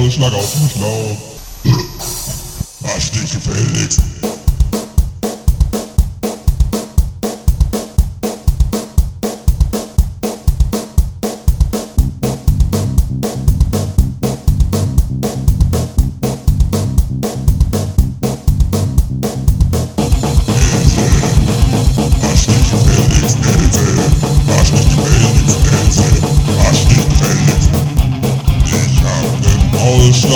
Ausschlag auf den Schlauch. Dich gefälligst.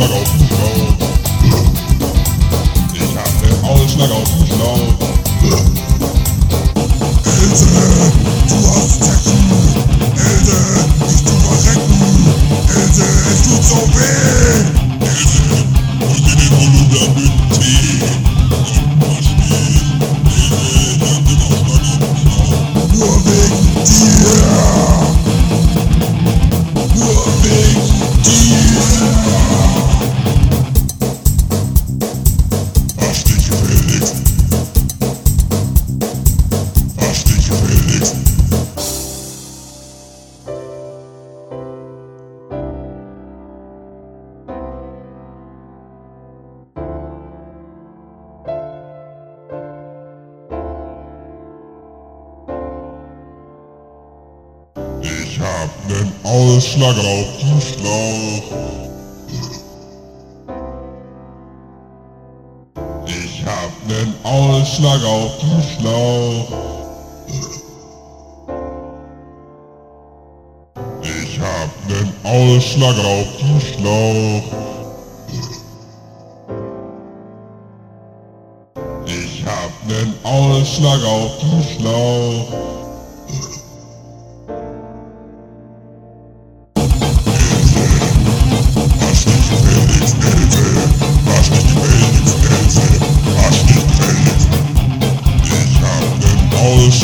I open, no. Ich hab den Hals nicht. Ich hab nen Ausschlag auf dem Schlauch. Ich hab nen Ausschlag auf dem Schlauch. Ich hab nen Ausschlag auf dem Schlauch. Ich hab nen Ausschlag auf dem Schlauch.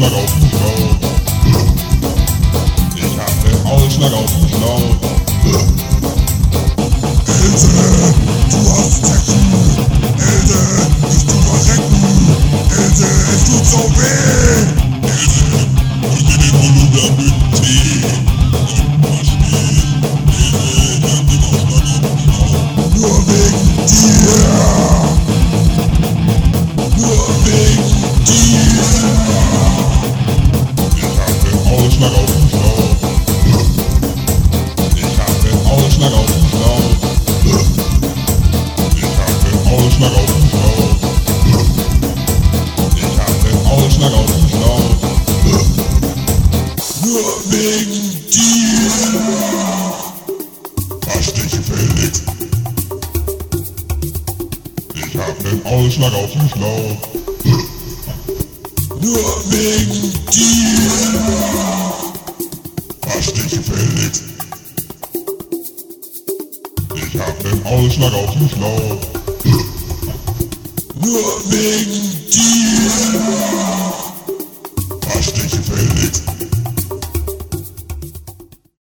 snuggle, This It's always to all snuggle, no. Den Ausschlag auf dem Schlauch. Nur wegen dir. Dich gefälligst. Ich hab den Ausschlag auf dem Schlauch. Nur wegen dir. Dich gefälligst. Ich hab den Ausschlag auf dem Schlauch. Nur wegen dir.